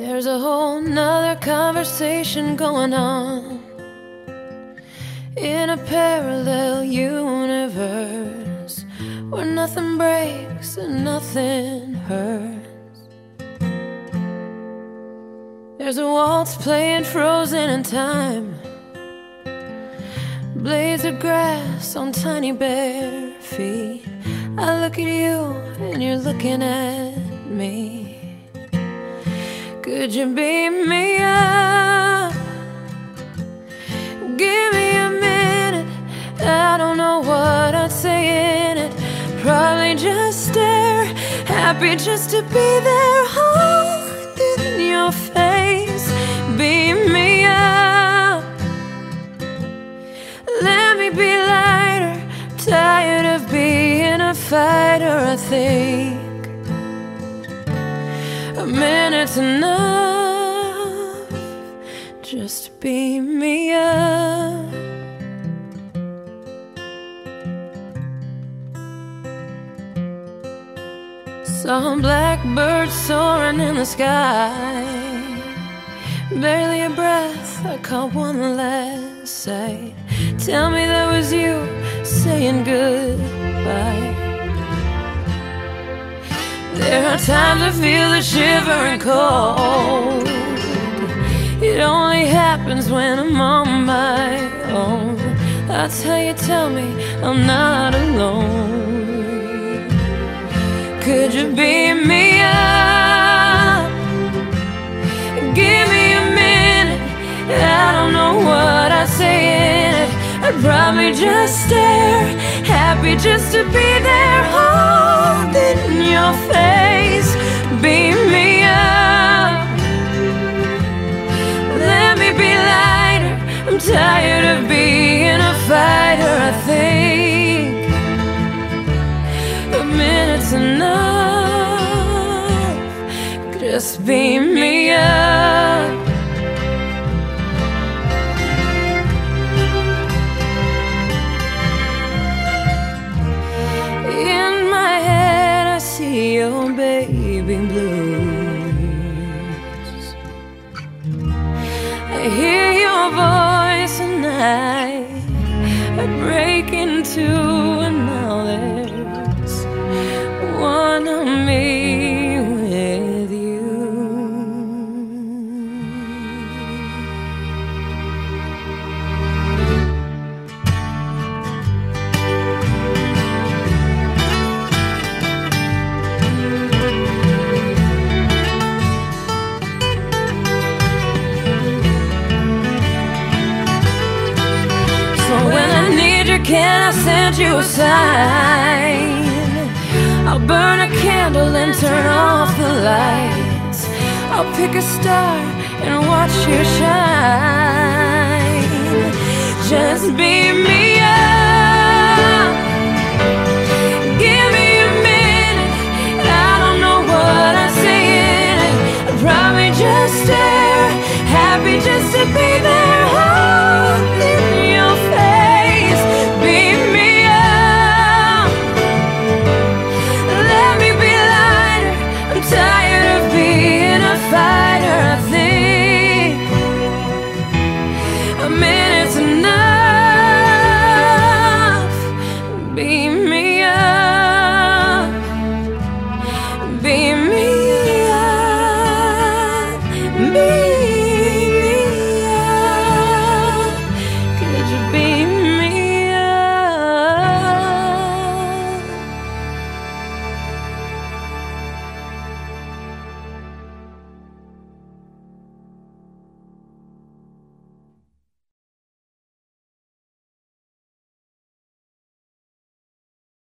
There's a whole nother conversation going on in a parallel universe where nothing breaks and nothing hurts. There's a waltz playing frozen in time, blades of grass on tiny bare feet. I look at you and you're looking at me. Could you beat me up? Give me a minute. I don't know what I'd say in it. Probably just stare, happy just to be there, holding your face. Beat me up. Let me be lighter. Tired of being a fighter, I think. Minute's enough. Just beat me up. Saw a blackbird soaring in the sky. Barely a breath, I caught one last sight. Tell me that was you saying goodbye. There are times I feel the shivering cold. It only happens when I'm on my own. That's how you tell me I'm not alone. Could you be me I'd probably just stare, happy just to be there, holding your face. Beat me up. Let me be lighter. I'm tired of being a fighter. I think a minute's enough. Just beat me up. Voice, and I, I break into, now there's one of me and I sent you a sign. I'll burn a candle and turn off the lights. I'll pick a star and watch you shine. Just beam me up. Give me a minute. I don't know what I'm saying. I'll probably just stare, happy just to be there.